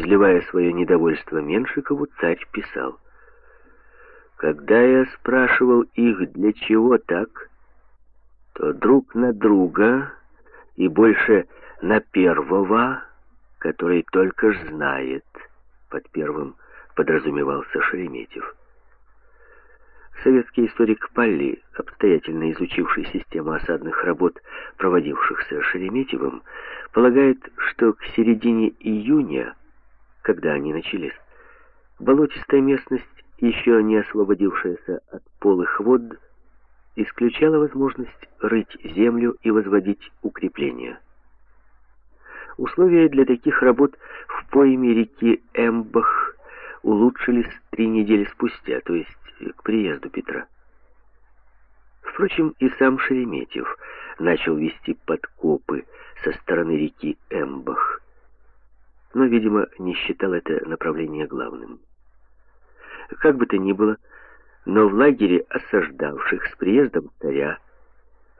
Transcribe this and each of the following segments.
Изливая свое недовольство Меншикову, царь писал. «Когда я спрашивал их, для чего так, то друг на друга и больше на первого, который только ж знает». Под первым подразумевался Шереметьев. Советский историк Палли, обстоятельно изучивший систему осадных работ, проводившихся Шереметьевым, полагает, что к середине июня когда они начались. Болотистая местность, еще не освободившаяся от полых вод, исключала возможность рыть землю и возводить укрепления. Условия для таких работ в пойме реки Эмбах улучшились три недели спустя, то есть к приезду Петра. Впрочем, и сам Шереметьев начал вести подкопы со стороны реки Эмбах но, видимо, не считал это направление главным. Как бы то ни было, но в лагере осаждавших с приездом царя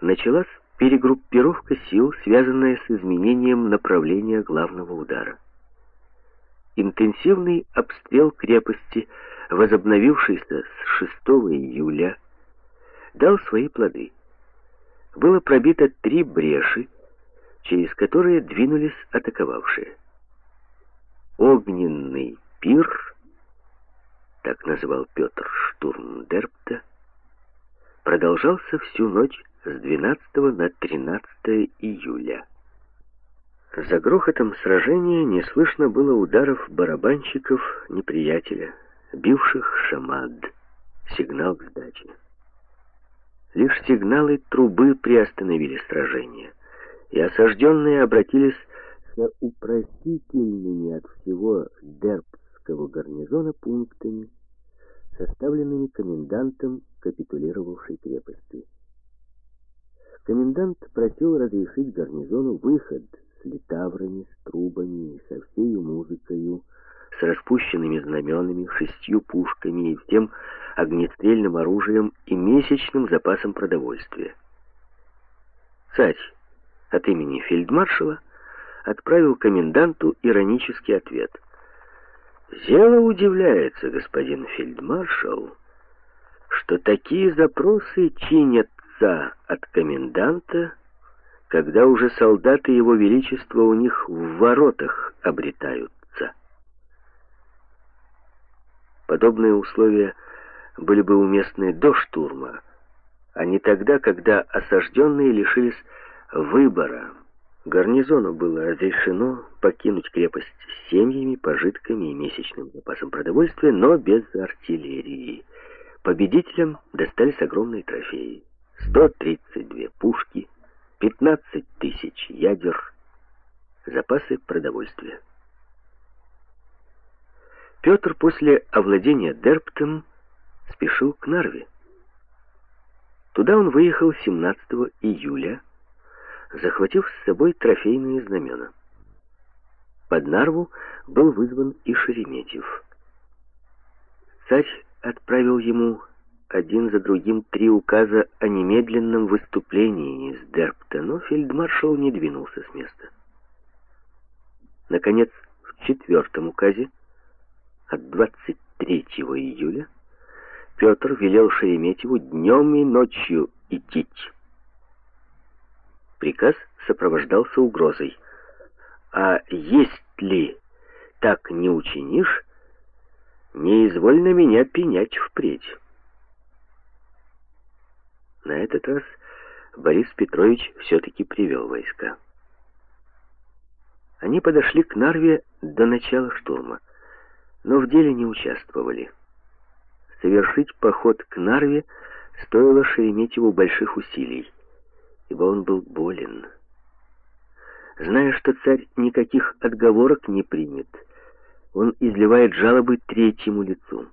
началась перегруппировка сил, связанная с изменением направления главного удара. Интенсивный обстрел крепости, возобновившийся с 6 июля, дал свои плоды. Было пробито три бреши, через которые двинулись атаковавшие. Огненный пир, так называл Петр штурм Дерпта, продолжался всю ночь с 12 на 13 июля. За грохотом сражения не слышно было ударов барабанщиков неприятеля, бивших шамад, сигнал к сдаче. Лишь сигналы трубы приостановили сражение, и осажденные обратились с упростительными от всего дербского гарнизона пунктами, составленными комендантом капитулировавшей крепости. Комендант просил разрешить гарнизону выход с литаврами, с трубами со всей музыкою, с распущенными знаменами, шестью пушками и всем огнестрельным оружием и месячным запасом продовольствия. Царь от имени фельдмаршала отправил коменданту иронический ответ. «Дело удивляется, господин фельдмаршал, что такие запросы чинятся от коменданта, когда уже солдаты его величества у них в воротах обретаются». Подобные условия были бы уместны до штурма, а не тогда, когда осажденные лишились выбора. Гарнизону было разрешено покинуть крепость с семьями, пожитками и месячным запасом продовольствия, но без артиллерии. Победителям достались огромные трофеи. 132 пушки, 15 тысяч ядер, запасы продовольствия. Петр после овладения Дерптом спешил к Нарве. Туда он выехал 17 июля захватив с собой трофейные знамена. Под Нарву был вызван и Шереметьев. Царь отправил ему один за другим три указа о немедленном выступлении из Дерпта, но фельдмаршал не двинулся с места. Наконец, в четвертом указе от 23 июля Петр велел Шереметьеву днем и ночью идти Приказ сопровождался угрозой. «А есть ли так не учинишь, не изволь на меня пенять впредь». На этот раз Борис Петрович все-таки привел войска. Они подошли к Нарве до начала штурма, но в деле не участвовали. Совершить поход к Нарве стоило Шереметьеву больших усилий ибо он был болен. Зная, что царь никаких отговорок не примет, он изливает жалобы третьему лицу.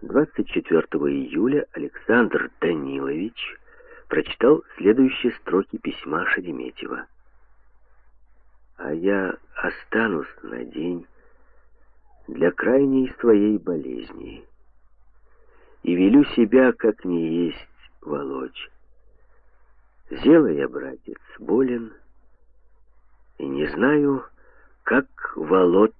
24 июля Александр Данилович прочитал следующие строки письма Шереметьева. «А я останусь на день для крайней своей болезни и велю себя, как не есть, волочь. Зела я, братец, болен, и не знаю, как Волод